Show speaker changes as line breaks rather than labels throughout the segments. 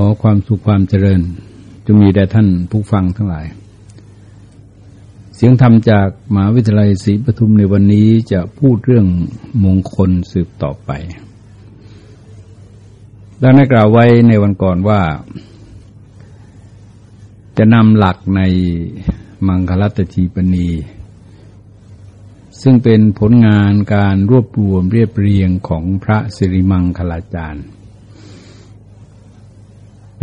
อความสุขความเจริญจงมีแด่ท่านผู้ฟังทั้งหลาย เสียงธรรมจากมหาวิทยาลัยศรีปทุมในวันนี้จะพูดเรื่องมงคลสืบต่อไปดังได้กล่าวไว้ในวันก่อนว่า จะนำหลักในมังคลัตจีปณีซึ่งเป็นผลงานการรวบรวมเรียบเรียงของพระสิริมังคลาจารย์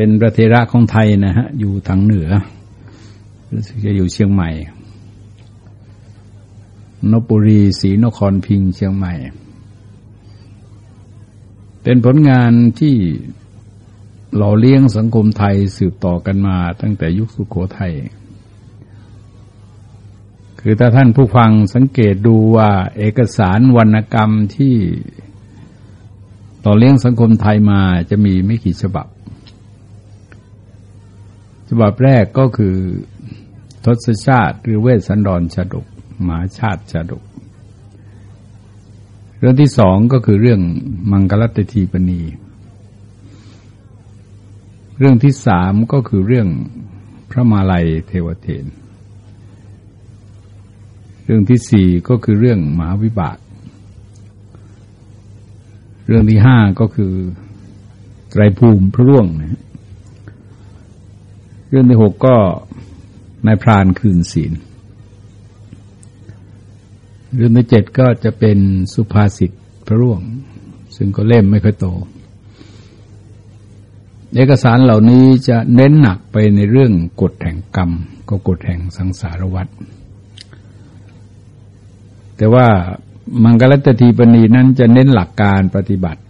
เป็นประเทระของไทยนะฮะ อยู่ทางเหนือรู้สึกจะอยู่เชียงใหม่ นบุรีศรีนครพิงเชียงใหม่ เป็นผลงานที่หล่อเลี้ยงสังคมไทยสืบต่อกันมาตั้งแต่ยุคสุโขทัย คือถ้าท่านผู้ฟังสังเกตดูว่าเอกสารวรรณกรรมที่ต่อเลี้ยงสังคมไทยมาจะมีไม่กี่ฉบับ ฉบับแรกก็คือทศชาติหรือเวสสันดรชาดกหมาชาติชาดก เรื่องที่สองก็คือเรื่องมังกรตทีปณี เรื่องที่สามก็คือเรื่องพระมาลัยเทวเทน เรื่องที่สี่ก็คือเรื่องมหาวิบาก เรื่องที่ห้าก็คือไตรภูมิพระร่วงนะ เรื่องที่หกก็นายพรานคืนศีล เรื่องที่เจ็ดก็จะเป็นสุภาษิตพระร่วง ซึ่งก็เล่มไม่ค่อยโต เอกสารเหล่านี้จะเน้นหนักไปในเรื่องกฎแห่งกรรม ก็กฎแห่งสังสารวัฏแต่ว่ามังกรตทีปณีนั้นจะเน้นหลักการปฏิบัติ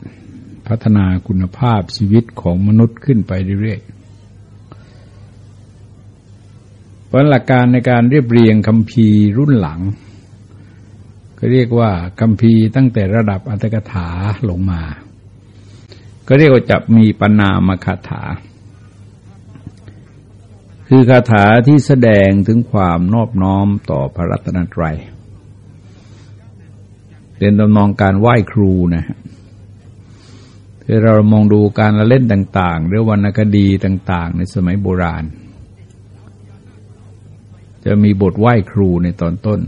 พัฒนาคุณภาพชีวิตของมนุษย์ขึ้นไปเรื่อยๆ เพราะหลักการในการเรียบเรียงคำพีรุ่นหลัง ก็เรียกว่าคำพีตั้งแต่ระดับอัตถกถาลงมา ก็เรียกว่าจะมีปนามคาถา คือคาถาที่แสดงถึงความนอบน้อมต่อพระรัตนตรัยเป็นตำนองการไหว้ครูนะฮะที่เรามองดูการละเล่นต่าง ๆ หรือวรรณคดีต่าง ๆ ในสมัยโบราณ จะมีบทไหว้ครูในตอนต้น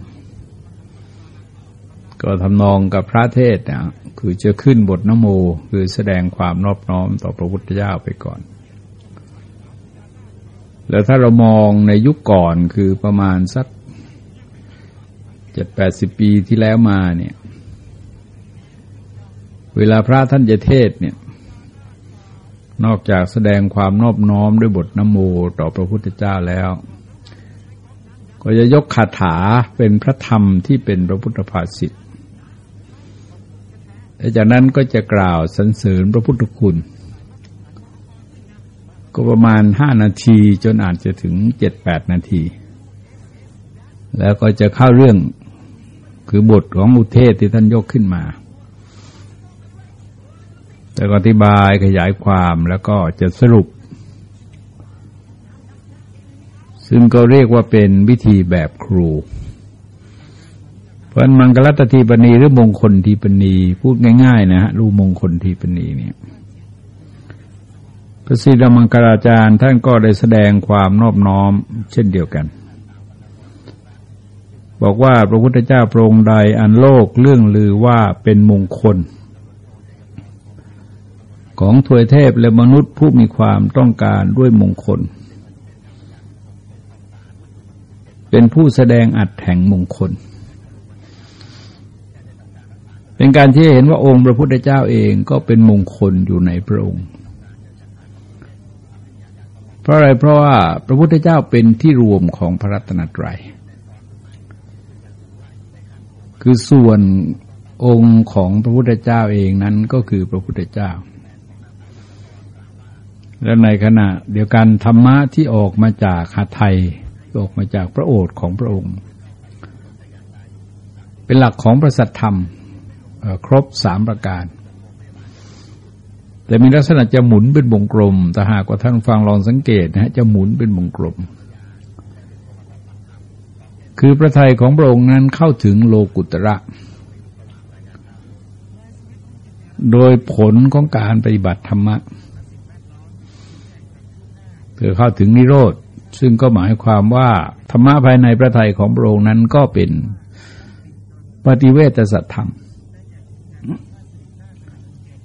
ก็ทำนองกับพระเทศนะคือจะขึ้นบทนโม คือแสดงความนอบน้อมต่อพระพุทธเจ้าไปก่อน แล้วถ้าเรามองในยุคก่อนคือประมาณสักเจ็ดแปดสิบปีที่แล้วมาเนี่ย เวลาพระท่านจะเทศเนี่ย นอกจากแสดงความนอบน้อมด้วยบทนโมต่อพระพุทธเจ้าแล้ว ก็จะยกคาถาเป็นพระธรรมที่เป็นพระพุทธภาษิตและจากนั้นก็จะกล่าวสรรเสริญพระพุทธคุณ ก็ประมาณห้านาทีจนอาจจะถึงเจ็ดแปดนาที แล้วก็จะเข้าเรื่องคือบทของอุเทศที่ท่านยกขึ้นมาแต่ก็อธิบายขยายความแล้วก็จะสรุป ซึ่งก็เรียกว่าเป็นวิธีแบบครูเพราะมังกรตทีปณีหรือมงคลทีปณีพูดง่ายๆนะฮะรูมงคลทีปณีเนี่ยพระศิลมังกราจารย์ท่านก็ได้แสดงความนอบน้อมเช่นเดียวกัน บอกว่าพระพุทธเจ้าพระองค์ใดอันโลกเรื่องลือว่าเป็นมงคล ของถวยเทพและมนุษย์ผู้มีความต้องการด้วยมงคล เป็นผู้แสดงอัดแห่งมงคล เป็นการที่เห็นว่าองค์พระพุทธเจ้าเองก็เป็นมงคลอยู่ในพระองค์ เพราะอะไรเพราะว่าพระพุทธเจ้าเป็นที่รวมของพระรัตนตรัย คือส่วนองค์ของพระพุทธเจ้าเองนั้นก็คือพระพุทธเจ้า และในขณะเดียวกันธรรมะที่ออกมาจากหาไทย ออกมาจากพระโอษฐ์ของพระองค์ เป็นหลักของประสัทธรรมครบสามประการ แต่มีลักษณะจะหมุนเป็นวงกลม แต่หากว่าท่านฟังลองสังเกตนะฮะจะหมุนเป็นวงกลม คือพระทัยของพระองค์นั้นเข้าถึงโลกุตระ โดยผลของการปฏิบัติธรรมะเพื่อเข้าถึงนิโรธ ซึ่งก็หมายความว่าธรรมะภายในพระทัยของพระองค์นั้นก็เป็นปฏิเวทสัตธรรม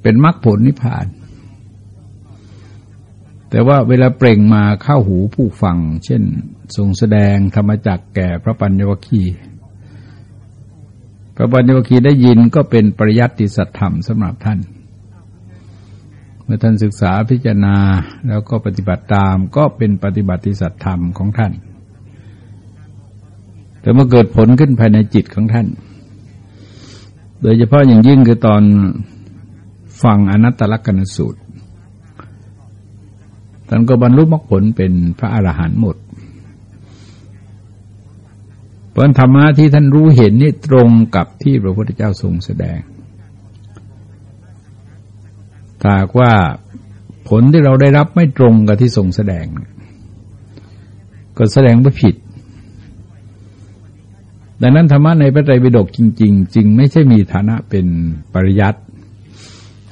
เป็นมรรคผลนิพพาน แต่ว่าเวลาเปล่งมาเข้าหูผู้ฟัง เช่น ทรงแสดงธรรมจักแก่พระปัญญวคีพระปัญญวคีได้ยินก็เป็นปริยัติสัตธรรมสำหรับท่าน มื่อท่านศึกษาพิจารณาแล้วก็ปฏิบัติตามก็เป็นปฏิบัติสัตธรรมของท่าน แต่เมื่อเกิดผลขึ้นภายในจิตของท่าน โดยเฉพาะอย่างยิ่งคือตอนฟังอนัตตลกนสูตร ท่านก็บรรลุมรรคผลเป็นพระอรหันต์หมดเพราะธรรมะที่ท่านรู้เห็นนี่ตรงกับที่พระพุทธเจ้าทรงแสดง ถ้าว่าผลที่เราได้รับไม่ตรงกับที่ทรงแสดง ก็แสดงว่าผิด ดังนั้นธรรมะในพระไตรปิฎกจริง ๆ จึงไม่ใช่มีฐานะเป็นปริยัติ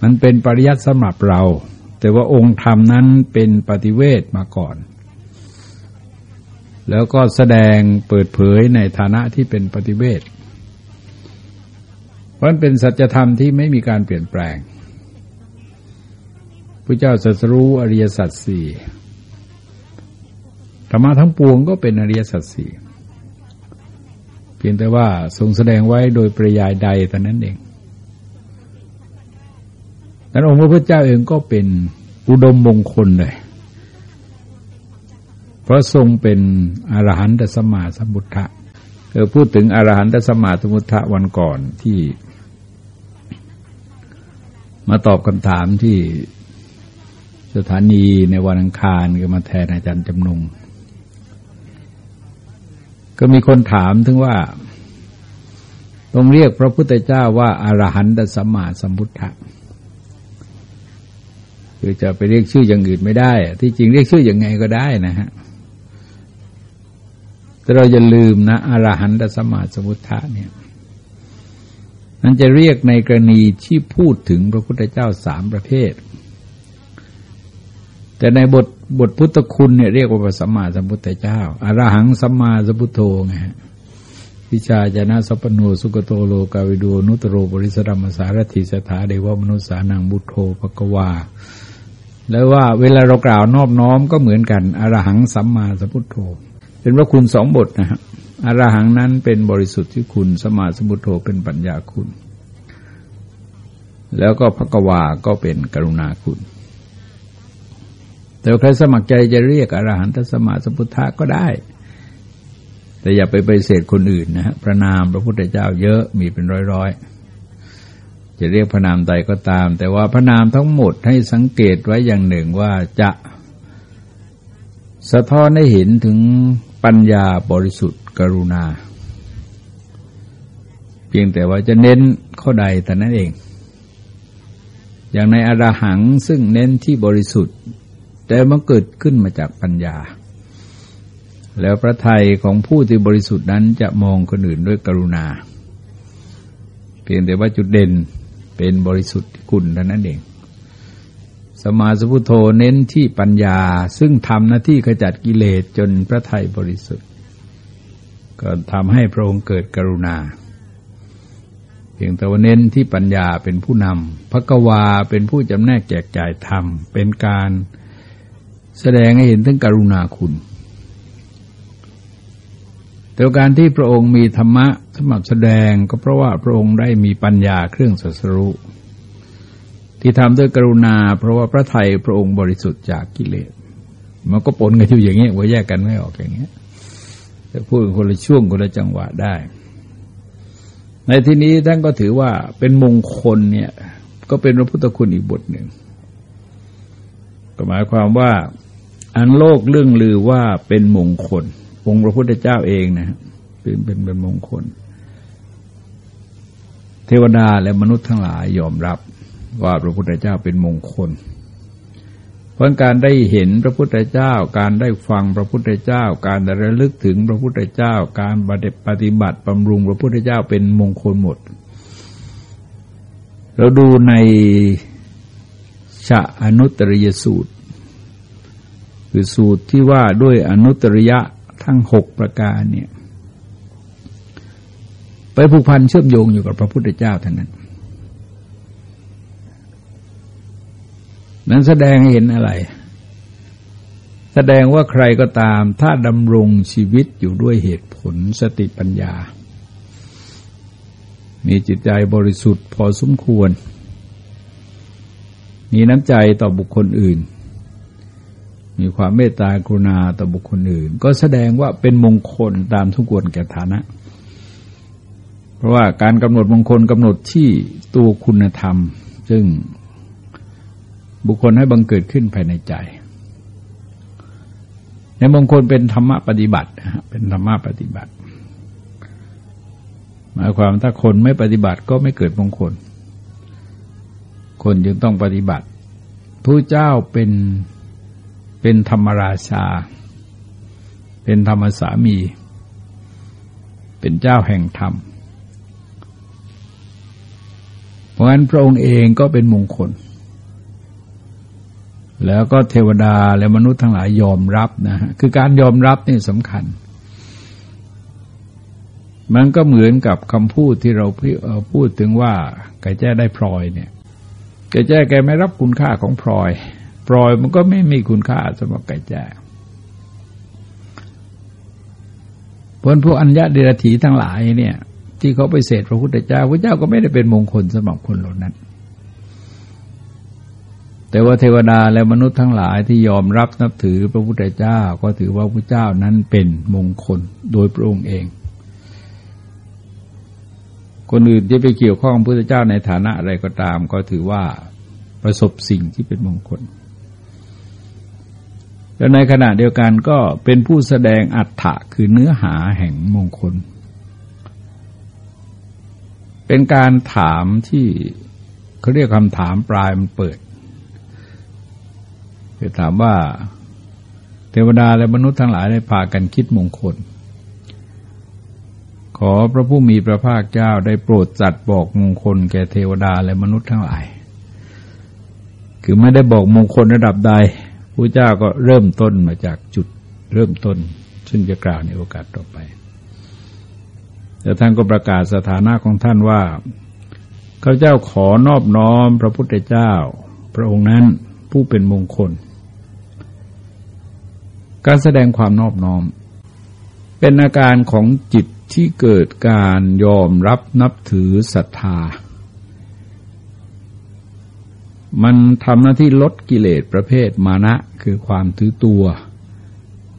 มันเป็นปริยัติสำหรับเรา แต่ว่าองค์ธรรมนั้นเป็นปฏิเวทมาก่อน แล้วก็แสดงเปิดเผยในฐานะที่เป็นปฏิเวทเพราะเป็นสัจธรรมที่ไม่มีการเปลี่ยนแปลง พระเจ้าสัสรู้อริยสัจสี่ธรรมะทั้งปวงก็เป็นอริยสัจสี่เพียงแต่ว่าทรงแสดงไว้โดยปริยายใดแต่นั้นเองนั้นองค์พระพุทธเจ้าเองก็เป็นอุดมมงคลเลยเพราะทรงเป็นอรหันตสมาสมุทธะเออพูดถึงอรหันตสมาสมุทธะวันก่อนที่ มาตอบคำถามที่ สถานีในวันอังคารก็มาแทนอาจารย์จำนง ก็มีคนถามถึงว่า ต้องเรียกพระพุทธเจ้าว่าอารหันตสัมมาสัมพุทธะคือจะไปเรียกชื่ออย่างอื่นไม่ได้ ที่จริงเรียกชื่ออย่างไงก็ได้นะฮะแต่เราอย่าลืมนะอรหันตสมาสมุทธะเนี่ยนั้นจะเรียกในกรณีที่พูดถึงพระพุทธเจ้าสามประเภท แต่ในบทบทพุทธคุณเนี่ยเรียกว่าสัมมาสัมพุทธเจ้าอารหังสัมมาสัมพุทโธไงวิชาจนะสัพโนสุกโตโลกาวิดูนุตโรบริสรัมสารถิสถาเดวมนุสานังบุตโธภกวา แล้วว่าเวลาเรากล่าวนอบน้อมก็เหมือนกันอรหังสัมมาสัมพุทโธ เป็นพระคุณสองบทนะฮะอรหังนั้นเป็นบริสุทธิ์ที่คุณสมาสมุทโธเป็นปัญญาคุณ แล้วก็พระกวาก็เป็นกรุณาคุณ แต่ใครสมัครใจจะเรียกอรหันตสมาสมุทธะก็ได้ แต่อย่าไปไปเสดคนอื่นนะฮะพระนามพระพุทธเจ้าเยอะมีเป็นร้อยๆ จะเรียกพระนามใดก็ตาม แต่ว่าพระนามทั้งหมดให้สังเกตไว้อย่างหนึ่งว่าจะสะท้อนให้เห็นถึงปัญญาบริสุทธิ์กรุณา เพียงแต่ว่าจะเน้นข้อใดแต่นั้นเอง อย่างในอรหังซึ่งเน้นที่บริสุทธิ์ แต่มันเกิดขึ้นมาจากปัญญา แล้วพระไทยของผู้ที่บริสุทธิ์นั้นจะมองคนอื่นด้วยกรุณา เพียงแต่ว่าจุดเด่นเป็นบริสุทธิ์คุณเท่านั้นเอง สมาสพุโธเน้นที่ปัญญาซึ่งทำหน้าที่ขจัดกิเลสจนพระไทยบริสุทธิ์ ก็ทำให้พระองค์เกิดกรุณาเพียงแต่ว่าเน้นที่ปัญญาเป็นผู้นำพระกวาเป็นผู้จำแนกแจกจ่ายธรรม เป็นการ แสดงให้เห็นถึงกรุณาคุณ แต่การที่พระองค์มีธรรมะสำหรับแสดงก็เพราะว่าพระองค์ได้มีปัญญาเครื่องสัสรู้ที่ทำด้วยกรุณา เพราะว่าพระไทยพระองค์บริสุทธิ์จากกิเลส มันก็ปนกันอยู่อย่างนี้ว่าแยกกันไม่ออกอย่างนี้จะพูดคนละช่วงคนละจังหวะได้ ในที่นี้ท่านก็ถือว่าเป็นมงคลเนี่ย ก็เป็นพระพุทธคุณอีกบทหนึ่งก็หมายความว่า อันโลกเรื่องลือว่าเป็นมงคล องค์พระพุทธเจ้าเองนะเป็นเป็นเป็นมงคล เทวดาและมนุษย์ทั้งหลายยอมรับว่าพระพุทธเจ้าเป็นมงคล เพราะการได้เห็นพระพุทธเจ้า การได้ฟังพระพุทธเจ้า การได้ระลึกถึงพระพุทธเจ้า การปฏิบัติบำรุงพระพุทธเจ้าเป็นมงคลหมด เราดูในชะอนุตริยสูตร คือสูตรที่ว่าด้วยอนุตริยะทั้งหกประการเนี่ยไปผูกพันเชื่อมโยงอยู่กับพระพุทธเจ้าท่านนั้น นั้นแสดงเห็นอะไร แสดงว่าใครก็ตาม ถ้าดำรงชีวิตอยู่ด้วยเหตุผลสติปัญญา มีจิตใจบริสุทธิ์พอสมควร มีน้ำใจต่อบุคคลอื่น มีความเมตตากรุณาต่อบุคคลอื่น ก็แสดงว่าเป็นมงคลตามทุกวนแก่ฐานะ เพราะว่าการกำหนดมงคลกำหนดที่ตัวคุณธรรม ซึ่งบุคคลให้บังเกิดขึ้นภายในใจ ในมงคลเป็นธรรมะปฏิบัตินะฮะเป็นธรรมะปฏิบัติ หมายความถ้าคนไม่ปฏิบัติก็ไม่เกิดมงคล คนจึงต้องปฏิบัติผู้เจ้าเป็น เป็นธรรมราชา เป็นธรรมสามี เป็นเจ้าแห่งธรรม เพราะฉะนั้นพระองค์เองก็เป็นมงคล แล้วก็เทวดาและมนุษย์ทั้งหลายยอมรับนะฮะ คือการยอมรับนี่สำคัญ มันก็เหมือนกับคำพูดที่เราพูดถึงว่าไก่แจ้ได้พลอยเนี่ยไก่แจ้แกไม่รับคุณค่าของพลอย ปล่อยมันก็ไม่มีคุณค่าสำหรับไก่แจ้ผลพวกอัญญาเดรถีทั้งหลายเนี่ย ที่เขาไปเสดพระพุทธเจ้าพระเจ้าก็ไม่ได้เป็นมงคลสำหรับคนเหล่านั้น แต่ว่าเทวดาและมนุษย์ทั้งหลายที่ยอมรับนับถือพระพุทธเจ้าก็ถือว่าพระเจ้านั้นเป็นมงคลโดยพระองค์เอง คนอื่นที่ไปเกี่ยวข้องพระพุทธเจ้าในฐานะอะไรก็ตาม ก็ถือว่าประสบสิ่งที่เป็นมงคล แล้วในขณะเดียวกันก็เป็นผู้แสดงอัฏฐะคือเนื้อหาแห่งมงคล เป็นการถามที่เขาเรียกคำถามปลายมันเปิดคือถามว่า เทวดาและมนุษย์ทั้งหลายได้พากันคิดมงคล ขอพระผู้มีพระภาคเจ้าได้โปรดจัดบอกมงคล แก่เทวดาและมนุษย์ทั้งหลาย คือไม่ได้บอกมงคลระดับใด พระเจ้าก็เริ่มต้นมาจากจุดเริ่มต้น ซึ่งจะกล่าวในโอกาสต่อไป แต่ท่านก็ประกาศสถานะของท่านว่าข้าเจ้าขอนอบน้อมพระพุทธเจ้า พระองค์นั้นผู้เป็นมงคล การแสดงความนอบน้อม เป็นอาการของจิตที่เกิดการยอมรับนับถือศรัทธา มันทำหน้าที่ลดกิเลสประเภทมานะ คือความถือตัว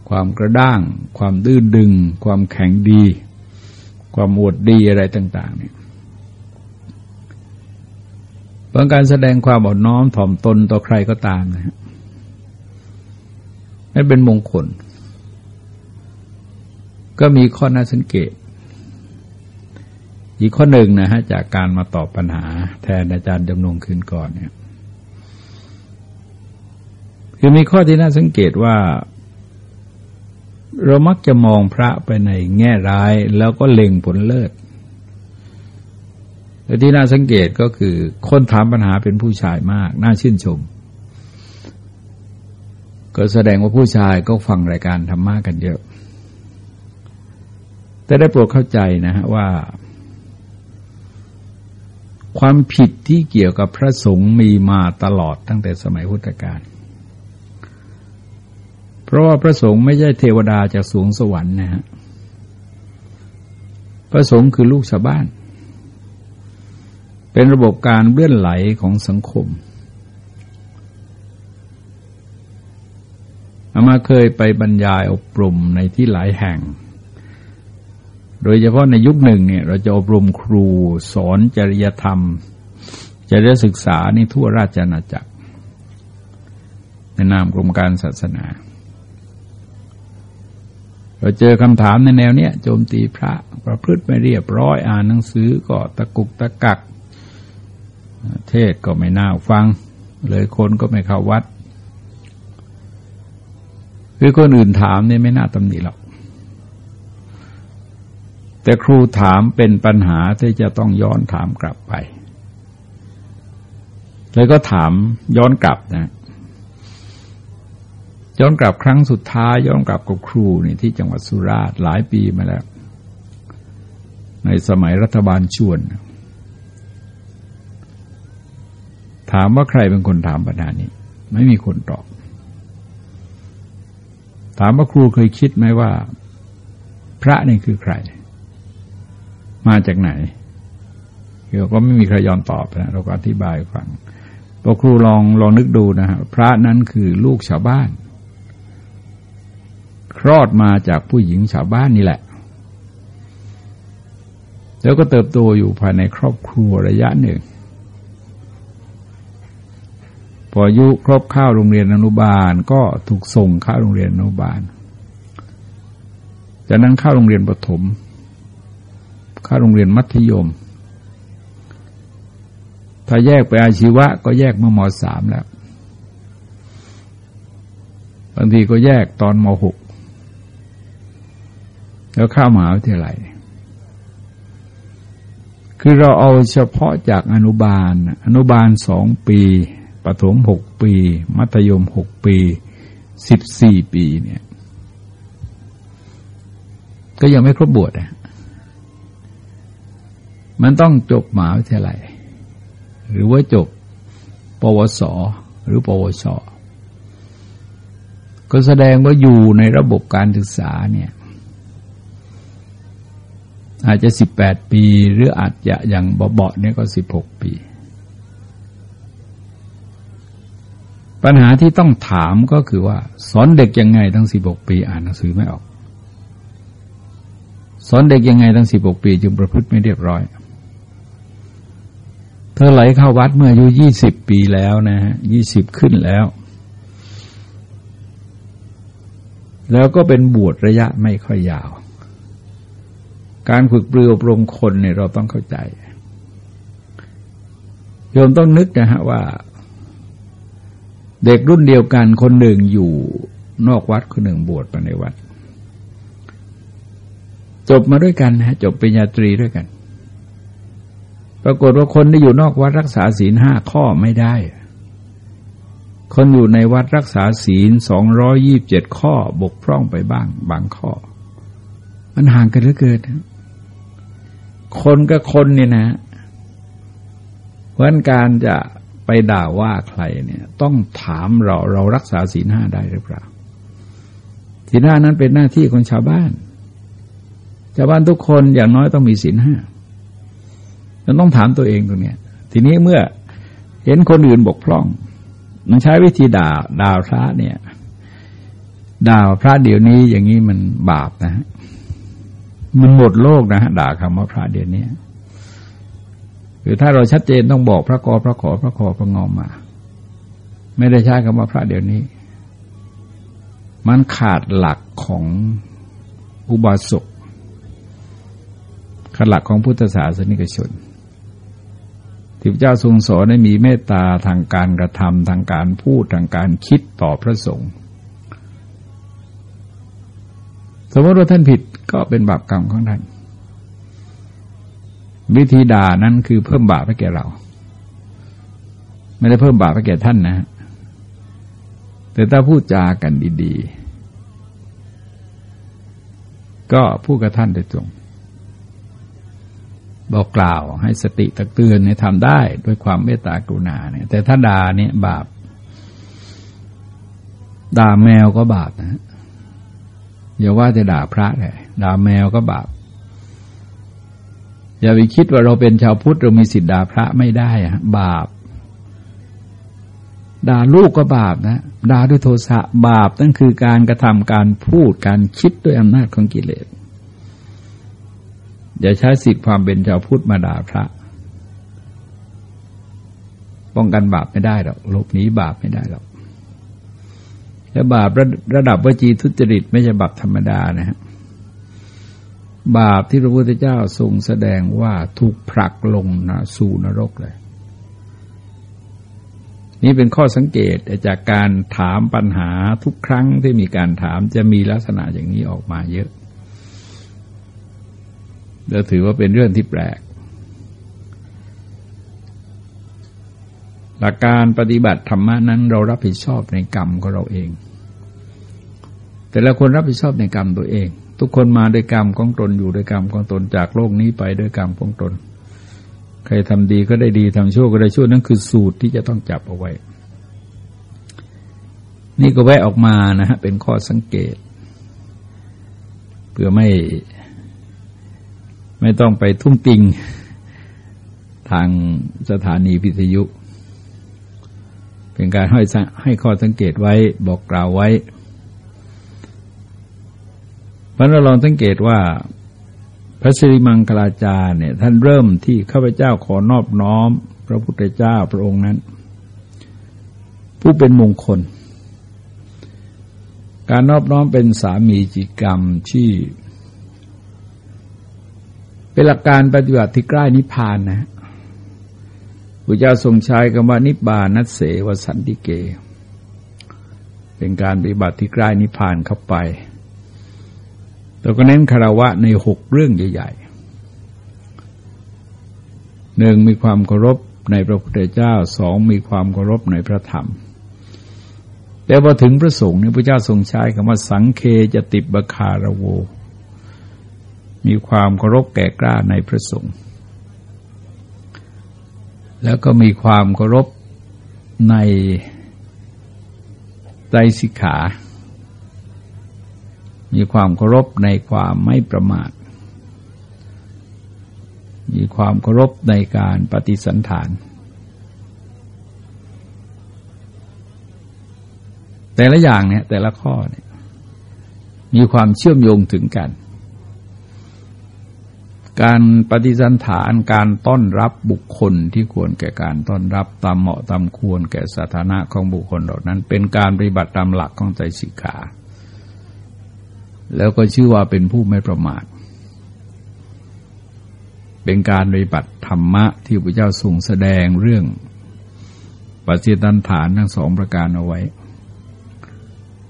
ความกระด้าง ความดื้อดึง ความแข็งดี ความอวดดีอะไรต่าง ๆ เนี่ยเป็นการแสดงความอ่อนน้อมถ่อมตนต่อใครก็ตามนะฮะนั่นเป็นมงคล ก็มีข้อน่าสังเกตอีกข้อหนึ่งนะฮะจากการมาตอบปัญหาแทนอาจารย์ดำรงคืนก่อนเนี่ย คือมีข้อที่น่าสังเกตว่า เรามักจะมองพระไปในแง่ร้าย แล้วก็เล็งผลเลิศแต่ที่น่าสังเกตก็คือ คนถามปัญหาเป็นผู้ชายมาก น่าชื่นชม ก็แสดงว่าผู้ชายก็ฟังรายการธรรมะกันเยอะ แต่ได้โปรดเข้าใจนะฮะว่า ความผิดที่เกี่ยวกับพระสงฆ์มีมาตลอดตั้งแต่สมัยพุทธกาล เพราะว่าพระสงฆ์ไม่ใช่เทวดาจากสูงสวรรค์นะฮะพระสงฆ์คือลูกชาวบ้าน เป็นระบบการเลื่อนไหลของสังคมอามาเคยไปบรรยายอบรมในที่หลายแห่ง โดยเฉพาะในยุคหนึ่งเนี่ยเราจะอบรมครูสอนจริยธรรมจริยศึกษาในทั่วราชอาณาจักร ในนามกรมการศาสนา เราเจอคำถามในแนวเนี้ยโจมตีพระประพฤติไม่เรียบร้อยอ่านหนังสือก็ตะกุกตะกัก เทศก็ไม่น่าฟัง เลยคนก็ไม่เข้าวัดคือคนอื่นถามเนี่ยไม่น่าตำหนิหรอก แต่ครูถามเป็นปัญหาที่จะต้องย้อนถามกลับไปเลยก็ถามย้อนกลับนะ ย้อนกลับครั้งสุดท้าย ย้อนกลับกับครูนี่ที่จังหวัดสุราษฎร์หลายปีมาแล้ว ในสมัยรัฐบาลชวน ถามว่าใครเป็นคนถามปัญหานี้ ไม่มีคนตอบ ถามว่าครูเคยคิดไหมว่า พระนี่คือใคร มาจากไหนเราก็ไม่มีใครยอมตอบนะเราก็อธิบายฟังพอครูลองลองนึกดูนะฮะพระนั้นคือลูกชาวบ้าน คลอดมาจากผู้หญิงชาวบ้านนี่แหละ แล้วก็เติบโตอยู่ภายในครอบครัวระยะหนึ่ง พออายุครบข้าวโรงเรียนอนุบาลก็ถูกส่งเข้าโรงเรียนอนุบาล จากนั้นเข้าโรงเรียนประถมเข้าโรงเรียนมัธยม ถ้าแยกไปอาชีวะก็แยกเมื่อมสามแล้วบางทีก็แยกตอนมหก แล้วเข้ามหาวิทยาลัย คือเราเอาเฉพาะจากอนุบาล อนุบาลสองปีปฐมหกปี มัธยมหกปีสิบสี่ปีเนี่ย ก็ยังไม่ครบบวชนะมันต้องจบมหาวิทยาลัย หรือว่าจบ ปวส หรือปวช ก็แสดงว่าอยู่ในระบบการศึกษาเนี่ย อาจจะสิบแปดปี หรืออาจจะอย่างเบาๆเนี่ยก็สิบหกปี ปัญหาที่ต้องถามก็คือว่า สอนเด็กยังไงทั้งสิบหกปี อ่านหนังสือไม่ออก สอนเด็กยังไงทั้งสิบหกปี จึงประพฤติไม่เรียบร้อย เธอไหลเข้าวัดเมื่ออายุยี่สิบปีแล้วนะฮะยี่สิบขึ้นแล้ว แล้วก็เป็นบวชระยะไม่ค่อยยาว การฝึกปรืออบรมคนเนี่ยเราต้องเข้าใจโยมต้องนึกนะฮะว่า เด็กรุ่นเดียวกันคนหนึ่งอยู่นอกวัดคนหนึ่งบวชมาในวัด จบมาด้วยกันนะจบปริญญาตรีด้วยกัน ปรากฏว่าคนที่อยู่นอกวัดรักษาศีลห้าข้อไม่ได้ คนอยู่ในวัดรักษาศีลสองร้อยี่บเจ็ดข้อบกพร่องไปบ้าง บางข้อ มันห่างกันเหลือเกิน คนกับคนเนี่ยนะเพราะการจะไปด่าว่าใครเนี่ย ต้องถามเราเรารักษาศีลห้าได้หรือเปล่าศีลห้านั้นเป็นหน้าที่ของชาวบ้าน ชาวบ้านทุกคนอย่างน้อยต้องมีศีลห้าเราต้องถามตัวเองตรงนี้ทีนี้เมื่อเห็นคนอื่นบกพร่อง มันใช้วิธีด่าด่าพระเนี่ยด่าพระเดี๋ยวนี้อย่างนี้มันบาปนะฮะ มันหมดโลกนะด่าคำว่าพระเดี๋ยวนี้คือถ้าเราชัดเจนต้องบอกพระกอพระขอพระขอพระงอมา ไม่ได้ใช้คำว่าพระเดี๋ยวนี้ มันขาดหลักของอุบาสกขาดหลักของพุทธศาสนิกชนที่พระเจ้าทรงสอนให้มีเมตตาทางการกระทำทางการพูดทางการคิดต่อพระสงฆ์ส มมติว่าท่านผิดก็เป็นบาปกรรมของท่าน วิธีด่านั้นคือเพิ่มบาปให้แก่เรา ไม่ได้เพิ่มบาปให้แก่ท่านนะ แต่ถ้าพูดจากันดีๆ ก็พูดกับท่านโดยตรง บอกกล่าวให้สติตักเตือนเนี่ยทำได้ด้วยความเมตตากรุณาเนี่ย แต่ถ้าด่าเนี่ยบาป ด่าแมวก็บาปนะ อย่าว่าจะด่าพระเลยด่าแมวก็บาป อย่าไปคิดว่าเราเป็นชาวพุทธเรามีสิทธิ์ด่าพระไม่ได้อะบาป ด่าลูกก็บาปนะด่าด้วยโทสะบาปนั่นคือการกระทำการพูดการคิดด้วยอำนาจของกิเลสอย่าใช้สิทธิ์ความเป็นชาวพุทธมาด่าพระ ป้องกันบาปไม่ได้หรอกลบหนีบาปไม่ได้หรอก และบาประระดับวจีทุจริตไม่ใช่บาปธรรมดานะฮะบาปที่พระพุทธเจ้าทรงแสดงว่าถูกผลักลงนะสู่นรกเลย นี่เป็นข้อสังเกตจากการถามปัญหาทุกครั้งที่มีการถามจะมีลักษณะอย่างนี้ออกมาเยอะเราถือว่าเป็นเรื่องที่แปลก หลักการปฏิบัติธรรมนั้นเรารับผิดชอบในกรรมของเราเอง แต่ละคนรับผิดชอบในกรรมตัวเอง ทุกคนมาด้วยกรรมของตนอยู่ด้วยกรรมของตนจากโลกนี้ไปด้วยกรรมของตน ใครทำดีก็ได้ดีทำชั่วก็ได้ชั่วนั่นคือสูตรที่จะต้องจับเอาไว้ นี่ก็แวะออกมานะฮะเป็นข้อสังเกตเพื่อไม่ไม่ต้องไปทุ่มติงทางสถานีพิทยุ เป็นการให้ให้ข้อสังเกตไว้บอกกล่าวไว้ เพราะเราลองสังเกตว่าพระสิริมังคลาจารย์เนี่ยท่านเริ่มที่ข้าพเจ้าขอนอบน้อม พระพุทธเจ้าพระองค์นั้น ผู้เป็นมงคล การนอบน้อมเป็นสามีจิกรรมที่ เป็นหลักการปฏิบัติที่ใกล้นิพพานนะพระเจ้าทรงใช้คำว่านิบานัสเสวสันติเก เป็นการปฏิบัติที่ใกล้นิพพานเข้าไป เราก็เน้นคารวะในหกเรื่องใหญ่ๆหนึ่งมีความเคารพในพระพุทธเจ้าสองมีความเคารพในพระธรรม แต่พอถึงพระสงฆ์เนี่ยพระเจ้าทรงใช้คำว่าสังเคจะติบคาระโว มีความเคารพแก่กล้าในพระสงฆ์แล้วก็มีความเคารพในใจสิกขา มีความเคารพในความไม่ประมาท มีความเคารพในการปฏิสันฐาน แต่ละอย่างเนี่ยแต่ละข้อเนี่ยมีความเชื่อมโยงถึงกัน การปฏิสันฐานการต้อนรับบุคคลที่ควรแก่การต้อนรับตามเหมาะตามควรแก่สถานะของบุคคลเหล่านั้น เป็นการปฏิบัติตามหลักของใจสิกขา แล้วก็ชื่อว่าเป็นผู้ไม่ประมาท เป็นการปฏิบัติธรรมะที่พระเจ้าทรงแสดงเรื่องปฏิสันฐานทั้งสองประการเอาไว้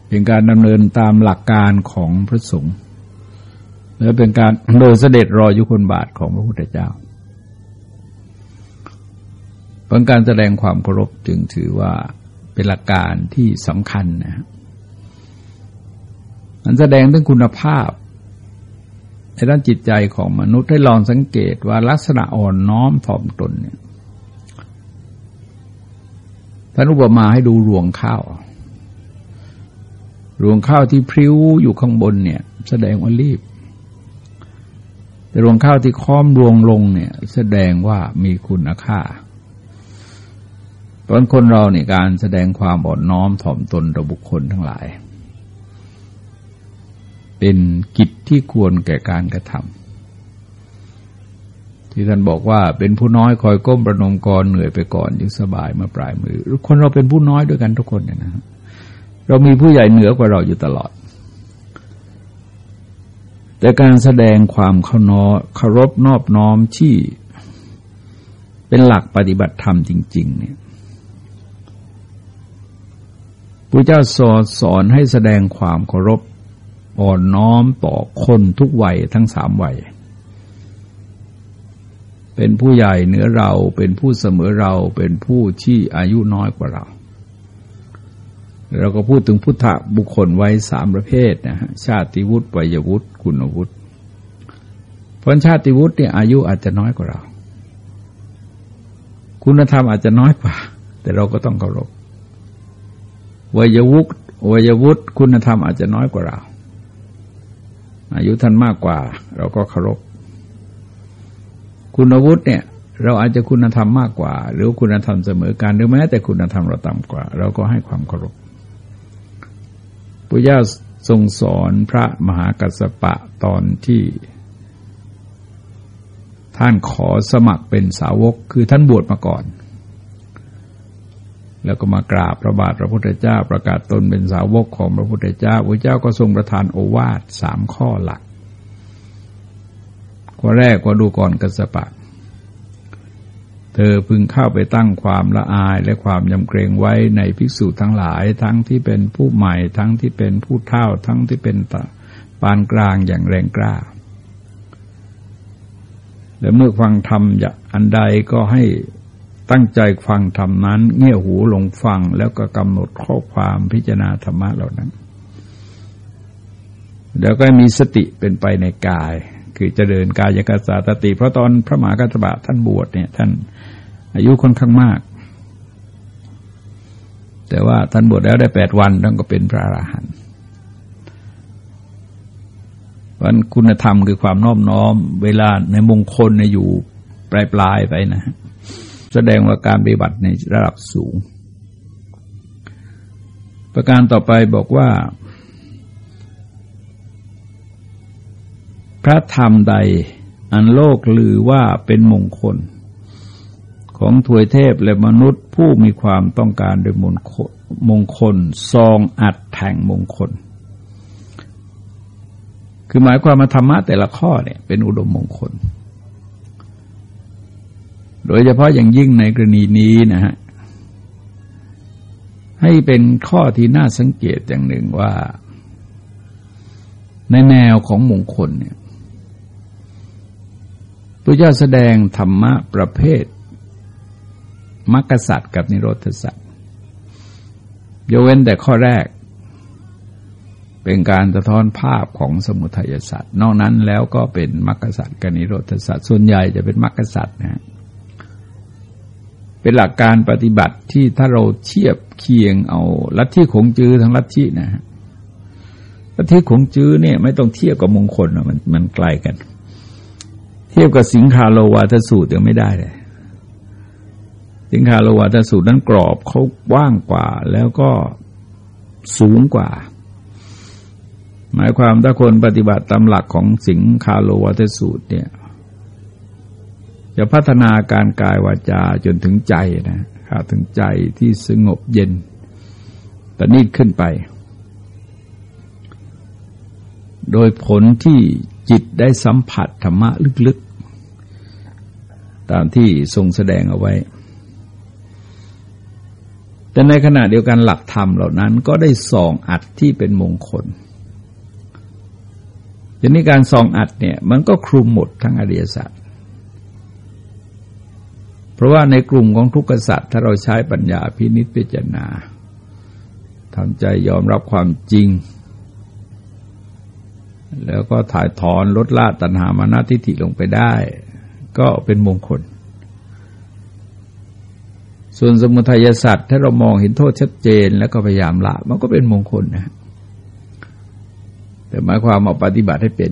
เป็นการดำเนินตามหลักการของพระสงฆ์และเป็นการโดยเสด็จรอยุคนบาทของพระพุทธเจ้าเป็นการแสดงความเคารพจึงถือว่าเป็นหลักการที่สำคัญนะครับ มันแสดงถึงคุณภาพในด้านจิตใจของมนุษย์ให้ลองสังเกตว่าลักษณะอ่อนน้อมถ่อมตนเนี่ยท่านอุปมาให้ดูรวงข้าว รวงข้าวที่พริ้วอยู่ข้างบนเนี่ย แสดงว่ารีบ แต่รวงข้าวที่ค้อมรวงลงเนี่ย แสดงว่ามีคุณค่าตอนคนเราเนี่ยการแสดงความอ่อนน้อมถ่อมตนต่อบุคคลทั้งหลาย เป็นกิจที่ควรแก่การกระทำที่ท่านบอกว่าเป็นผู้น้อยคอยก้มประนมกรเหนื่อยไปก่อนอยึงสบายมาปลายมือคนเราเป็นผู้น้อยด้วยกันทุกคนเนี่ยนะเรามีผู้ใหญ่เหนือกว่าเราอยู่ตลอด แต่การแสดงความเคานอเคารพนอบน้อมที่เป็นหลักปฏิบัติธรรมจริง ๆ เนี่ยพระเจ้าสอนสอนให้แสดงความเคารพ อ่อนน้อมต่อคนทุกวัยทั้งสามวัย เป็นผู้ใหญ่เหนือเราเป็นผู้เสมอเราเป็นผู้ที่อายุน้อยกว่าเรา เราก็พูดถึงพุทธบุคคลไว้สามประเภทนะฮะชาติวุฒิวัยวุฒิคุณวุฒิเพราะชาติวุฒิเนี่ยอายุอาจจะน้อยกว่าเรา คุณธรรมอาจจะน้อยกว่า แต่เราก็ต้องเคารพวัยวุฒิวัยวุฒิคุณธรรมอาจจะน้อยกว่าเรา อายุท่านมากกว่า เราก็เคารพ คุณวุฒิเนี่ย เราอาจจะคุณธรรมมากกว่า หรือคุณธรรมเสมอกันหรือแม้แต่คุณธรรมเราต่ำกว่า เราก็ให้ความเคารพพระเจ้าทรงสอนพระมหากัสสปะตอนที่ ท่านขอสมัครเป็นสาวกคือท่านบวชมาก่อน แล้วก็มากราบพระบาทพระพุทธเจ้าประกาศตนเป็นสาวกของพระพุทธเจ้าพระเจ้าก็ทรงประทานโอวาทสามข้อหลัก ข้อแรกว่าดูก่อนกัสปะ เธอพึงเข้าไปตั้งความละอายและความยำเกรงไว้ในภิกษุทั้งหลาย ทั้งที่เป็นผู้ใหม่ ทั้งที่เป็นผู้เท่า ทั้งที่เป็นปานกลางอย่างแรงกล้า และเมื่อฟังธรรมอันใดก็ให้ ตั้งใจฟังธรรมนั้น เงี่ยหูลงฟังแล้วก็กำหนดข้อความพิจารณาธรรมะเหล่านั้น แล้วก็มีสติเป็นไปในกาย คือจะเดินกายกษาตติ เพราะตอนพระมหากัตบะท่านบวชเนี่ย ท่านอายุค่อนข้างมาก แต่ว่าท่านบวชแล้วได้แปดวันท่านก็เป็นพระอราหันต์วันคุณธรรมคือความนอบน้อม เวลาในมงคลในอยู่ปลายปลายไปนะ แสดงว่าการปฏิบัติในระดับสูง ประการต่อไปบอกว่า พระธรรมใดอันโลกลือว่าเป็นมงคล ของถวยเทพและมนุษย์ผู้มีความต้องการโดยมงคลมงคลซองอัดแทงมงคล คือหมายความมาธรรมะแต่ละข้อเนี่ยเป็นอุดมมงคล โดยเฉพาะอย่างยิ่งในกรณีนี้นะฮะให้เป็นข้อที่น่าสังเกตอย่างหนึ่งว่า ในแนวของมงคลเนี่ยพระเจ้าแสดงธรรมะประเภทมรรคสัตว์กับนิโรธสัตว์ยกเว้นแต่ข้อแรก เป็นการสะท้อนภาพของสมุทัยสัตว์นอกนั้นแล้วก็เป็นมรรคสัตว์กนิโรธสัตว์ส่วนใหญ่จะเป็นมรรคสัตว์นะ เป็นหลักการปฏิบัติที่ถ้าเราเทียบเคียงเอาลัทธิขงจื้อทั้งลัทธินะฮะลัทธิขงจื้อเนี่ยไม่ต้องเทียบกับมงคลมันมันไกลกัน เทียบกับสิงคาโลวาทสูตรยังไม่ได้เลยสิงคาโลวาทสูตรนั้นกรอบเขากว้างกว่าแล้วก็สูงกว่า หมายความถ้าคนปฏิบัติตามหลักของสิงคาโลวัตสูตรเนี่ย จะพัฒนาการกายวาจาจนถึงใจนะขาถึงใจที่สงบเย็นตะนิดขึ้นไป โดยผลที่จิตได้สัมผัสธรรมะลึกๆ ตามที่ทรงแสดงเอาไว้ แต่ในขณะเดียวกันหลักธรรมเหล่านั้นก็ได้ส่องอัดที่เป็นมงคลทีนี้การส่องอัดเนี่ยมันก็คลุมหมดทั้งอริยสัจ เพราะว่าในกลุ่มของทุกขสัจถ้าเราใช้ปัญญาพินิจพิจารณาทำใจยอมรับความจริง แล้วก็ถ่ายถอนลดละตัณหามานาทิฏฐิลงไปได้ ก็เป็นมงคล ส่วนสมุทัยสัตว์ถ้าเรามองเห็นโทษชัดเจน แล้วก็พยายามละ มันก็เป็นมงคลนะแต่หมายความเอาปฏิบัติให้เป็น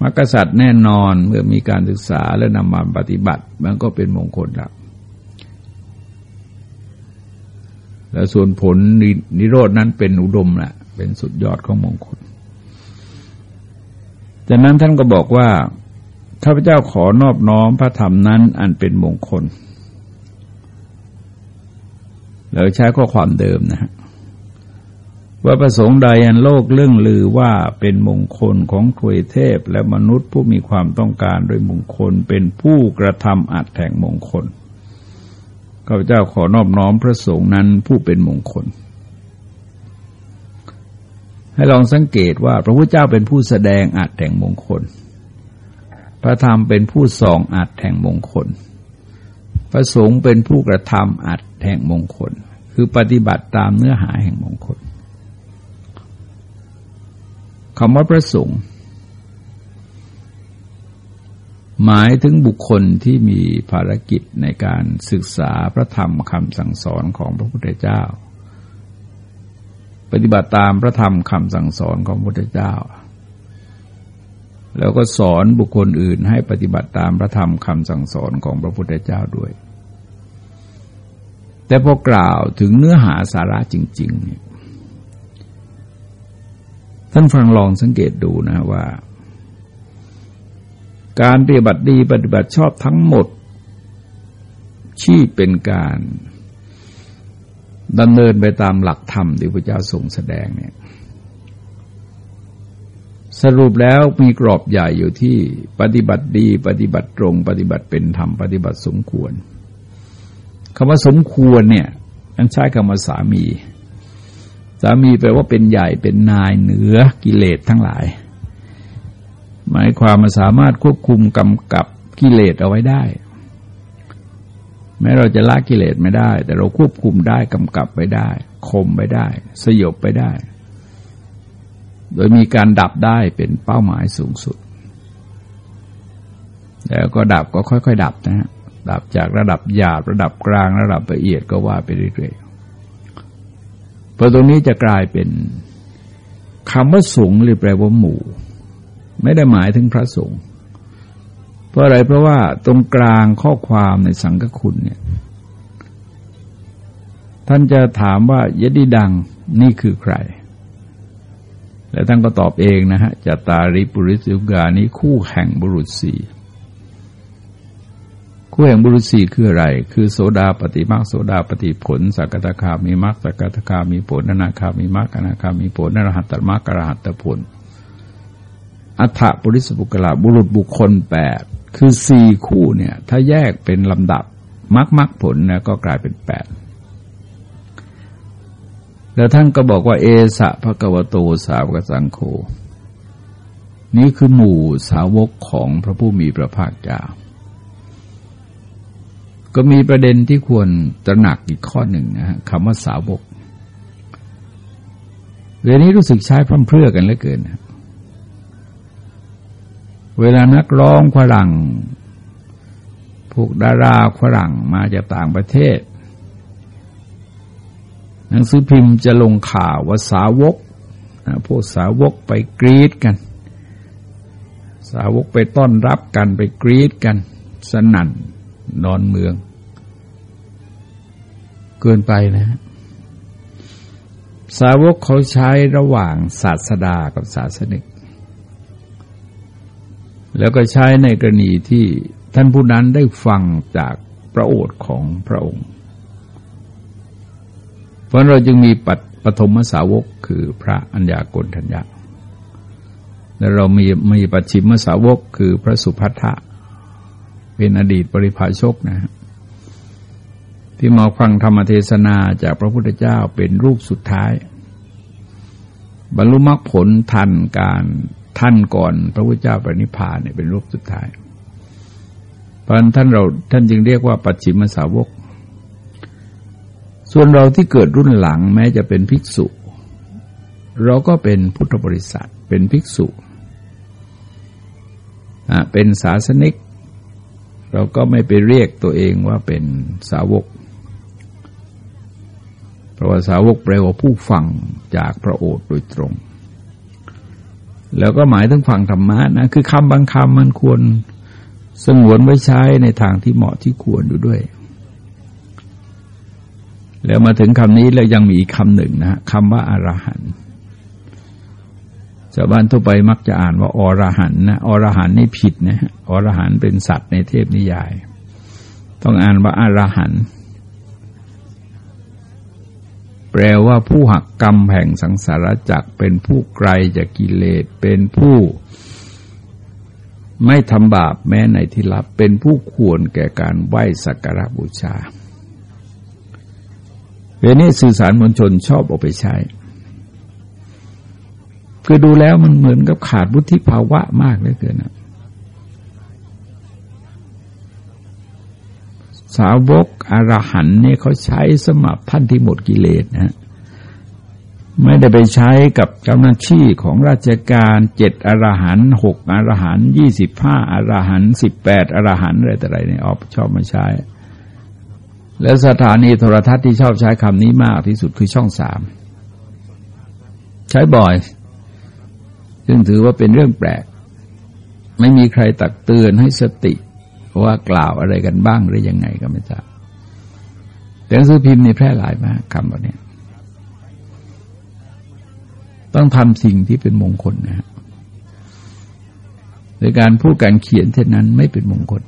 มรรคสัตว์แน่นอนเมื่อมีการศึกษาแล้วนำมาปฏิบัติ มันก็เป็นมงคลแล้วแล้วส่วนผลนิโรดนั้นเป็นอุดมแหละเป็นสุดยอดของมงคลจากนั้นท่านก็บอกว่าข้าพเจ้าขอนอบน้อมพระธรรมนั้นอันเป็นมงคลเราใช้ข้อความเดิมนะฮะ ว่าประสงค์ใดอันโลกเรื่องลือว่าเป็นมงคลของถวยเทพและมนุษย์ผู้มีความต้องการโดยมงคลเป็นผู้กระทำอัดแห่งมงคลข้าพเจ้าขอนอบน้อมพระสงฆ์นั้นผู้เป็นมงคล ให้ลองสังเกตว่าพระพุทธเจ้าเป็นผู้แสดงอัดแห่งมงคล พระธรรมเป็นผู้ส่องอัดแห่งมงคล พระสงฆ์เป็นผู้กระทำอัดแห่งมงคล คือปฏิบัติตามเนื้อหาแห่งมงคล คำว่าพระสงฆ์หมายถึงบุคคลที่มีภารกิจในการศึกษาพระธรรมคำสั่งสอนของพระพุทธเจ้า ปฏิบัติตามพระธรรมคำสั่งสอนของพระพุทธเจ้า แล้วก็สอนบุคคลอื่นให้ปฏิบัติตามพระธรรมคำสั่งสอนของพระพุทธเจ้าด้วย แต่พอกล่าวถึงเนื้อหาสาระจริงๆเนี่ย ท่านฟังลองสังเกตดูนะว่า การปฏิบัติดีปฏิบัติชอบทั้งหมด ที่เป็นการดำเนินไปตามหลักธรรมที่พระเจ้าทรงแสดงเนี่ยสรุปแล้วมีกรอบใหญ่อยู่ที่ปฏิบัติดี ปฏิบัติตรง ปฏิบัติเป็นธรรม ปฏิบัติสมควรคำว่าสมควรเนี่ยอันใช้คำว่าสามี สามีแปลว่าเป็นใหญ่เป็นนายเหนือกิเลสทั้งหลาย หมายความมาสามารถควบคุมกำกับกิเลสเอาไว้ได้ แม้เราจะละกิเลสไม่ได้ แต่เราควบคุมได้กำกับไว้ได้คมไว้ได้ สยบไปได้ โดยมีการดับได้เป็นเป้าหมายสูงสุด แล้วก็ดับก็ค่อยๆ ดับนะฮะดับจากระดับหยาบระดับกลางระดับละเอียดก็ว่าไปเรื่อยๆ พอตรงนี้จะกลายเป็นคำว่าสงฆ์หรือแปลว่าหมู่ ไม่ได้หมายถึงพระสงฆ์เพราะอะไรเพราะว่าตรงกลางข้อความในสังฆคุณเนี่ยท่านจะถามว่ายดีดังนี่คือใคร แล้วท่านก็ตอบเองนะฮะจตาริปุริสุกานี้คู่แห่งบุรุษสี่ คู่แห่งบุรุษสี่คืออะไร คือโสดาปฏิมาโสดาปฏิผลสักตะคามีมรรคสักตะคามีผลนาคามีมรรคนาคามีผลนรหัตตมรรคกรหัตตผล อัฏฐปุริสบุกลาบุรุษบุคคลแปดคือสี่คู่เนี่ย ถ้าแยกเป็นลำดับมรรคมรรคผลนะก็กลายเป็นแปดแล้วท่านก็บอกว่าเอสะพระกวโตสาวกสังโฆนี่คือหมู่สาวกของพระผู้มีพระภาคเจ้า ก็มีประเด็นที่ควรตระหนักอีกข้อหนึ่งนะฮะคำว่าสาวกเวลานี้รู้สึกใช้พร่ำเพรื่อกันเหลือเกินนะเวลานักร้องฝรั่งพวกดาราฝรั่งมาจากต่างประเทศ หนังสือพิมพ์จะลงข่าวว่าสาวกพวกสาวกไปกรีดกัน สาวกไปต้อนรับกันไปกรีดกัน สนั่น นอนเมือง เกินไปนะ สาวกเขาใช้ระหว่างศาสดากับศาสนิก แล้วก็ใช้ในกรณีที่ท่านผู้นั้นได้ฟังจากพระโอษฐ์ของพระองค์ เพราะเราจึงมีปัตปฐมสาวกคือพระอัญญากลทัญญาและเรามีมีปัจฉิมสาวกคือพระสุภัทธะ เป็นอดีตปริภาชกนะฮะที่มาฟังธรรมเทศนาจากพระพุทธเจ้าเป็นรูปสุดท้าย บรรลุมรรคผลทันการท่านก่อนพระพุทธเจ้าปรินิพพานเนี่ยเป็นรูปสุดท้ายเพราะท่านเราท่านจึงเรียกว่าปัจฉิมสาวก ส่วนเราที่เกิดรุ่นหลังแม้จะเป็นภิกษุ เราก็เป็นพุทธบริษัทเป็นภิกษุ เป็นศาสนิก เราก็ไม่ไปเรียกตัวเองว่าเป็นสาวก เพราะว่าสาวกแปลว่าผู้ฟังจากพระโอษฐ์โดยตรง แล้วก็หมายถึงฟังธรรมะนะ คือคำบางคำมันควรสงวนไว้ใช้ในทางที่เหมาะที่ควรอยู่ด้วย แล้วมาถึงคำนี้แล้วยังมีอีกคำหนึ่งนะคำว่าอารหันต์ ชาวบ้านทั่วไปมักจะอ่านว่าอรหันนะอรหันนี่ผิดนะอรหันเป็นสัตว์ในเทพนิยาย ต้องอ่านว่าอรหันแปลว่าผู้หักกรรมแห่งสังสารจักเป็นผู้ไกลจากกิเลสเป็นผู้ไม่ทำบาปแม้ในที่ลับเป็นผู้ควรแก่การไหว้สักการะบูชาเวนี้สื่อสารมวลชนชอบเอาไปใช้ คือดูแล้วมันเหมือนกับขาดวุฒิภาวะมากเลยเกินนะสาวกอรหันเนี่ยเขาใช้สมับท่านที่หมดกิเลสนะไม่ได้ไปใช้กับเจ้าหน้าที่ของราชการเจ็ดอรหันหกอรหันยี่สิบห้าอรหันสิบแปดอรหันอะไรแต่ไรเนี่ยออกชอบมาใช้ แล้วสถานีโทรทัศน์ที่ชอบใช้คำนี้มากที่สุดคือช่องสาม ใช้บ่อย ซึ่งถือว่าเป็นเรื่องแปลก ไม่มีใครตักเตือนให้สติว่ากล่าวอะไรกันบ้างหรือยังไงก็ไม่ทราบแต่หนังสือพิมพ์นี่แพร่หลายมากคำแบบนี้ต้องทำสิ่งที่เป็นมงคลนะฮะในการพูดการเขียนเช่นนั้นไม่เป็นมงคล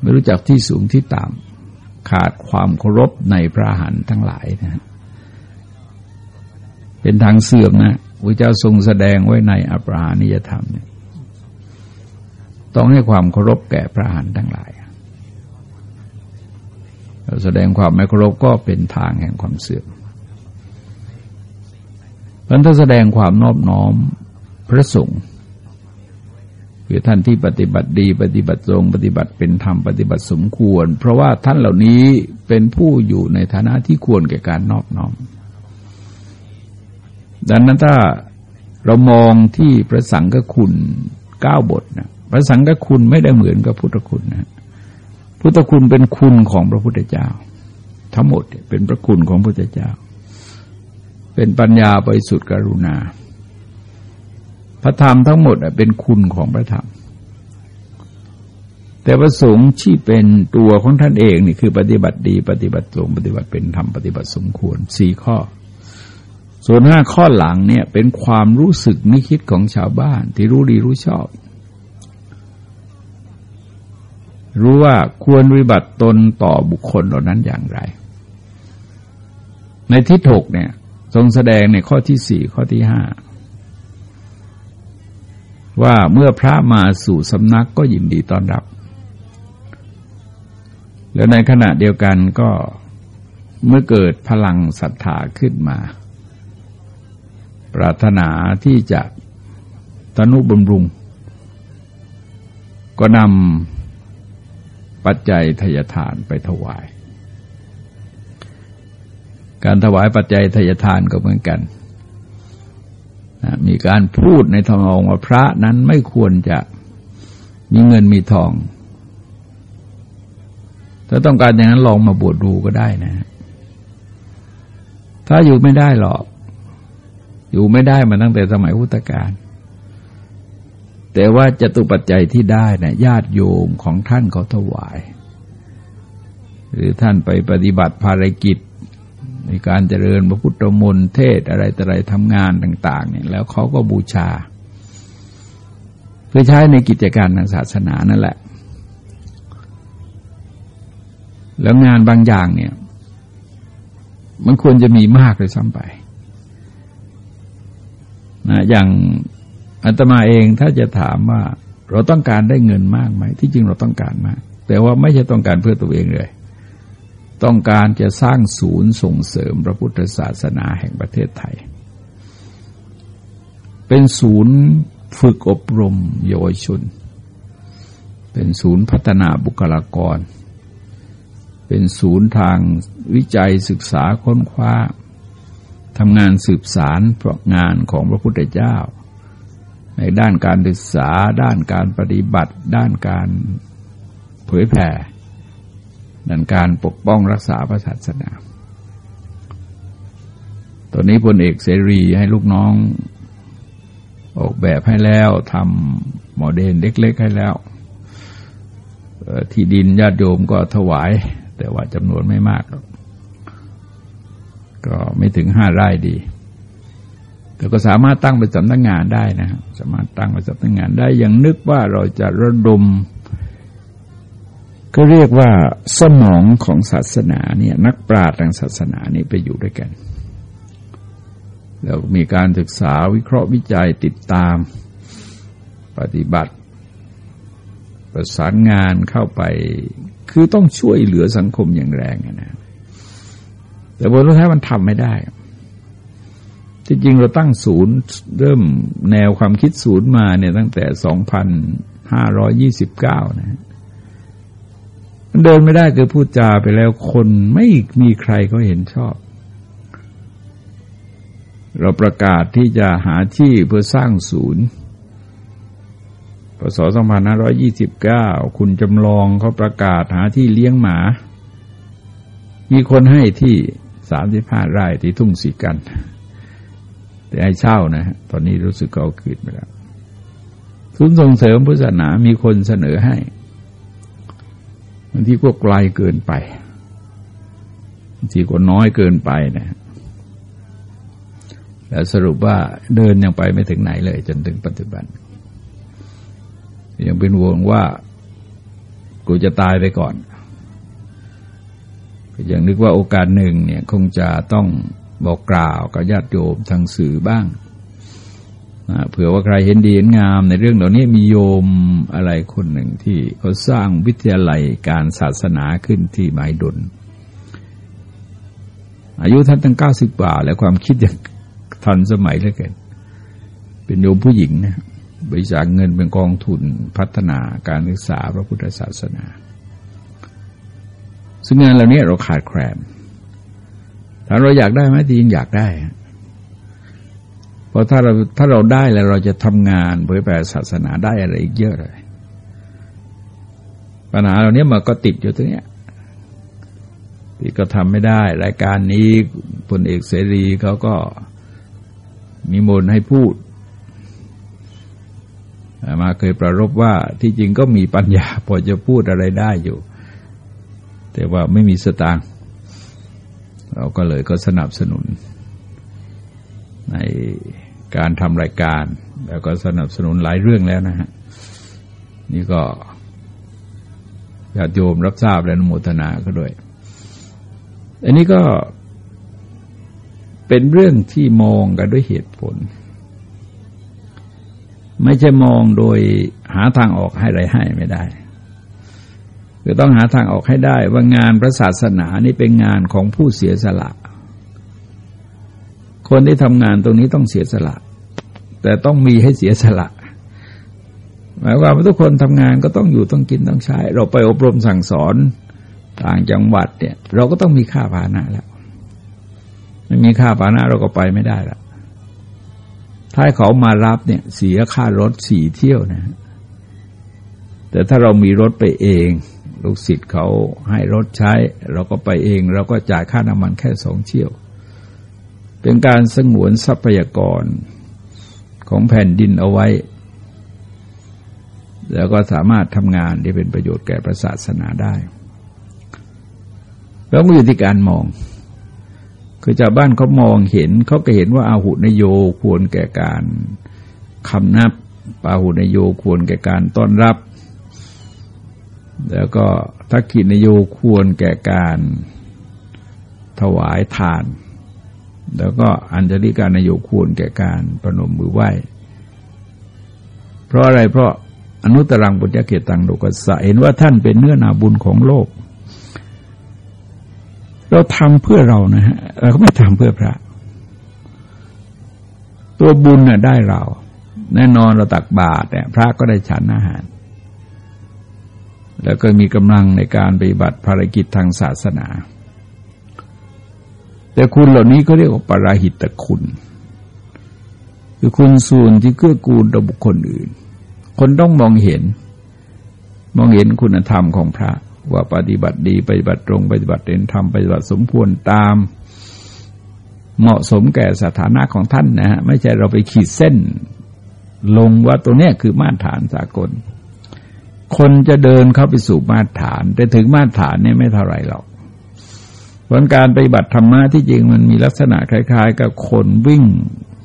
ไม่รู้จักที่สูงที่ต่ำขาดความเคารพในพระหันทั้งหลายนะฮะเป็นทางเสื่อมนะ พระเจ้าทรงแสดงไว้ในอปราณิยธรรมเนี่ยต้องให้ความเคารพแก่พระหันทั้งหลายแสดงความไม่เคารพก็เป็นทางแห่งความเสื่อมเพันธแสดงความนอบน้อมพระสงฆ์คือท่านที่ปฏิบัติดี ปฏิบัติตรง ปฏิบัติเป็นธรรม ปฏิบัติสมควร เพราะว่าท่านเหล่านี้เป็นผู้อยู่ในฐานะที่ควรแก่การนอบน้อม ดังนั้นถ้าเรามองที่พระสังฆคุณเก้าบทนะพระสังฆคุณไม่ได้เหมือนกับพุทธคุณนะพุทธคุณเป็นคุณของพระพุทธเจ้า ทั้งหมดเป็นพระคุณของพระพุทธเจ้า เป็นปัญญาบริสุทธิ์กรุณา พระธรรมทั้งหมดเป็นคุณของพระธรรม แต่ประสงค์ที่เป็นตัวของท่านเองนี่คือปฏิบัติดี ปฏิบัติตรงปฏิบัติเป็นธรรมปฏิบัติสมควรสี่ข้อ ส่วนห้าข้อหลังเนี่ยเป็นความรู้สึกนึกคิดของชาวบ้านที่รู้ดีรู้ชอบ รู้ว่าควรวิบัติตนต่อบุคคลเหล่านั้นอย่างไร ในทิศหกเนี่ยทรงแสดงในข้อที่สี่ข้อที่ห้าว่าเมื่อพระมาสู่สำนักก็ยินดีต้อนรับ แล้วในขณะเดียวกันก็เมื่อเกิดพลังศรัทธาขึ้นมา ปรารถนาที่จะตนุบำรุง ก็นำปัจจัยทยทานไปถวาย การถวายปัจจัยทยทานก็เหมือนกันนะมีการพูดในทางองว่าพระนั้นไม่ควรจะมีเงินมีทอง ถ้าต้องการอย่างนั้นลองมาบวชดูก็ได้นะ ถ้าอยู่ไม่ได้หรอก อยู่ไม่ได้มาตั้งแต่สมัยพุทธกาลแต่ว่าจตุปัจจัยที่ได้นะญาติโยมของท่านเขาถวาย หรือท่านไปปฏิบัติภารกิจในการเจริญพระพุทธมนต์เทศอะไรแต่อะไรทำงานต่าง ๆ เนี่ย แล้วเขาก็บูชา เพื่อใช้ในกิจการทางศาสนานั่นแหละ แล้วงานบางอย่างเนี่ย มันควรจะมีมากเลยซ้ำไป นะอย่างอาตมาเองถ้าจะถามว่าเราต้องการได้เงินมากไหม ที่จริงเราต้องการมาก แต่ว่าไม่ใช่ต้องการเพื่อตัวเองเลย ต้องการจะสร้างศูนย์ส่งเสริมพระพุทธศาสนาแห่งประเทศไทย เป็นศูนย์ฝึกอบรมเยาวชน เป็นศูนย์พัฒนาบุคลากร เป็นศูนย์ทางวิจัยศึกษาค้นคว้า ทำงานสืบสารเพราะงานของพระพุทธเจ้า ในด้านการศึกษา ด้านการปฏิบัติ ด้านการเผยแผ่ด้านการปกป้องรักษาพระศาสนา ตอนนี้พลเอกเสรีให้ลูกน้อง ออกแบบให้แล้วทำโมเดลเล็ก ๆ ให้แล้ว ที่ดินญาติโยมก็ถวาย แต่ว่าจำนวนไม่มากก็ ก็ไม่ถึงห้าไร่ดี แต่ก็สามารถตั้งเป็นสำนักงงานได้นะสามารถตั้งเป็นสำนักงงานได้ย่างนึกว่าเราจะระดม ก็เรียกว่าสมองของศาสนาเนี่ยนักปราชญ์ทางศาสนานี่ไปอยู่ด้วยกัน แล้วมีการศึกษาวิเคราะห์วิจัยติดตามปฏิบัติประสานงานเข้าไป คือต้องช่วยเหลือสังคมอย่างแรงนะ แต่บนสุดท้ายมันทำไม่ได้ที่จริงเราตั้งศูนย์เริ่มแนวความคิดศูนย์มาเนี่ยตั้งแต่สองพันห้าร้อยี่สิบเก้านะมันเดินไม่ได้คือพูดจาไปแล้วคนไม่มีใครเขาเห็นชอบ เราประกาศที่จะหาที่เพื่อสร้างศูนย์พศ2529 คุณจำลองเขาประกาศหาที่เลี้ยงหมา มีคนให้ที่ 35ไร่ที่ทุ่งสีกัน แต่ให้เช่านะฮะตอนนี้รู้สึกเขาคืนไปแล้วศูนส่งเสริมพุทธศาสนามีคนเสนอให้บางทีก็ไกลเกินไปบางทีก็น้อยเกินไปนะแล้วสรุปว่าเดินยังไปไม่ถึงไหนเลย จนถึงปัจจุบัน ยังเป็นวงว่า กูจะตายไปก่อน ก็ยังนึกว่าโอกาสหนึ่งเนี่ยคงจะต้องบอกกล่าวกับญาติโยมทางสื่อบ้างเผื่อว่าใครเห็นดีเห็นงามในเรื่องเหล่านี้มีโยมอะไรคนหนึ่งที่เขาสร้างวิทยาลัยการศาสนาขึ้นที่ไม้ดน อายุท่านตั้งเก้าสิบกว่า แล้วความคิดยังทันสมัยเหลือเกินเป็นโยมผู้หญิงนะบริจาคเงินเป็นกองทุนพัฒนาการศึกษาพระพุทธศาสนา ซึ่งงานเหล่านี้เราขาดแคลนถ้าเราอยากได้ไหมที่ยิงอยากได้ เพราะถ้าเราถ้าเราได้แล้วเราจะทำงานเผยแผ่ศาสนาได้อะไรอีกเยอะเลย ปัญหาเราเนี้ยมันก็ติดอยู่ตรงเนี้ยที่ก็ทำไม่ได้ รายการนี้พลเอกเสรีเขาก็มีมนให้พูด มาเคยประรบว่าที่จริงก็มีปัญญาพอจะพูดอะไรได้อยู่ แต่ว่าไม่มีสตางค์เราก็เลยก็สนับสนุน ในการทำรายการ แล้วก็สนับสนุนหลายเรื่องแล้วนะฮะนี่ก็ญาติโยมรับทราบและนโมทนาก็ด้วย อันนี้ก็เป็นเรื่องที่มองกันด้วยเหตุผล ไม่ใช่มองโดยหาทางออกให้ไรให้ไม่ได้ คือต้องหาทางออกให้ได้ว่างานพระศาสนานี่เป็นงานของผู้เสียสละ คนที่ทำงานตรงนี้ต้องเสียสละ แต่ต้องมีให้เสียสละ หมายความว่าทุกคนทำงานก็ต้องอยู่ต้องกินต้องใช้ เราไปอบรมสั่งสอนต่างจังหวัดเนี่ย เราก็ต้องมีค่าพาหนะแล้วไม่มีค่าพาหนะเราก็ไปไม่ได้ละถ้าเขามารับเนี่ยเสียค่ารถสี่เที่ยวนะแต่ถ้าเรามีรถไปเอง ลูกศิษย์เขาให้รถใช้ เราก็ไปเอง เราก็จ่ายค่าน้ำมันแค่สองเที่ยว เป็นการสงวนทรัพยากรของแผ่นดินเอาไว้ แล้วก็สามารถทำงานที่เป็นประโยชน์แก่ประศาสนาได้ แล้วมือที่การมอง คือชาวบ้านเขามองเห็นเขาก็เห็นว่าอาหุนโยควรแก่การคำนับปาหุนโยควรแก่การต้อนรับ แล้วก็ทักขินโยควรแก่การถวายทาน แล้วก็อัญชลิการนโยควรแก่การประนมมือไหว้ เพราะอะไรเพราะอนุตรังบุญญเกตังโลกัสสะเห็นว่าท่านเป็นเนื้อนาบุญของโลก เราทำเพื่อเรานะฮะเราก็ไม่ทำเพื่อพระ ตัวบุญน่ะได้เรา แน่นอนเราตักบาตรเนี่ยพระก็ได้ฉันอาหาร แล้วก็มีกำลังในการปฏิบัติภารกิจทางศาสนา แต่คุณเหล่านี้ก็เรียกว่าปราหิตคุณ คือคุณส่วนที่เกื้อกูลต่อบุคคลอื่น คนต้องมองเห็น มองเห็นคุณธรรมของพระ ว่าปฏิบัติดีปฏิบัติตรงปฏิบัติเป็นธรรมปฏิบัติสมควรตาม เหมาะสมแก่สถานะของท่านนะฮะไม่ใช่เราไปขีดเส้น ลงว่าตัวเนี้ยคือมาตรฐานสากล คนจะเดินเข้าไปสู่มาตรฐาน แต่ถึงมาตรฐานเนี่ยไม่เท่าไรหรอกผลการปฏิบัติธรรมะที่จริงมันมีลักษณะคล้าย ๆ กับคนวิ่ง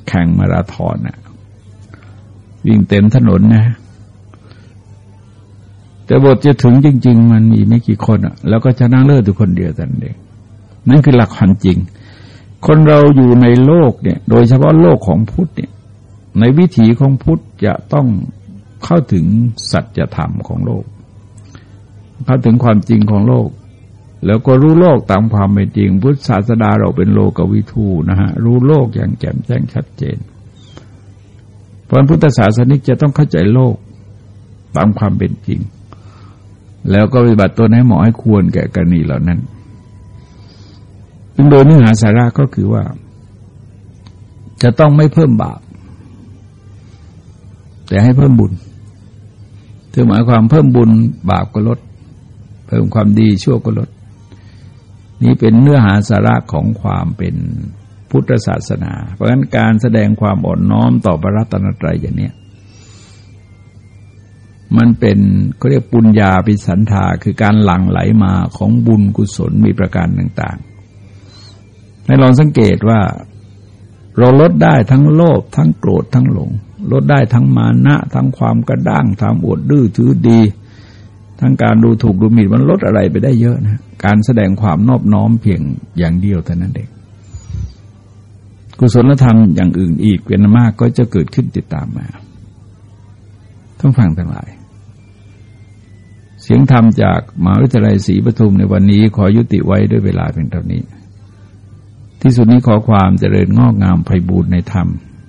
แข่งมาราธอนอะวิ่งเต็มถนนนะ แต่บทจะถึงจริง ๆ มันมีไม่กี่คนอะแล้วก็จะนั่งเลิศทุกคนเดียวแต่นั้นเองนั่นคือหลักความจริง คนเราอยู่ในโลกเนี่ย โดยเฉพาะโลกของพุทธเนี่ย ในวิถีของพุทธจะต้อง เข้าถึงสัจธรรมของโลก เข้าถึงความจริงของโลก แล้วก็รู้โลกตามความเป็นจริง พุทธศาสดาเราเป็นโลกวิทูนะฮะรู้โลกอย่างแจ่มแจ้งชัดเจนเพราะพุทธศาสนิกจะต้องเข้าใจโลกตามความเป็นจริง แล้วก็ปฏิบัติตัวให้เหมาะให้ควรแก่กรณีเหล่านั้นโดยเนื้อหาสาระก็คือว่า จะต้องไม่เพิ่มบาปแต่ให้เพิ่มบุญ คือหมายความเพิ่มบุญบาปก็ลด เพิ่มความดีชั่วก็ลด นี่เป็นเนื้อหาสาระของความเป็นพุทธศาสนา เพราะฉะนั้นการแสดงความอ่อนน้อมต่อพระรัตนตรัยอย่างนี้มันเป็นเขาเรียกปุญญาปิสันธาคือการหลั่งไหลมาของบุญกุศลมีประการต่างๆ ให้ลองสังเกตว่า เราลดได้ทั้งโลภทั้งโกรธทั้งหลง ลดได้ทั้งมานะ ทั้งความกระด้างทั้งอวดดื้อถือดี ทั้งการดูถูกดูหมิ่นมันลดอะไรไปได้เยอะนะ การแสดงความนอบน้อมเพียงอย่างเดียวเท่านั้นเองกุศลธรรมอย่างอื่นอีกเป็นมากก็จะเกิดขึ้นติดตามมาต้องฟังทั้งหลาย เสียงธรรมจากมหาวิทยาลัยศรีปทุมในวันนี้ขอยุติไว้ด้วยเวลาเพียงเท่านี้ ที่สุดนี้ขอความเจริญงอกงามไพบูรณ์ในธรรม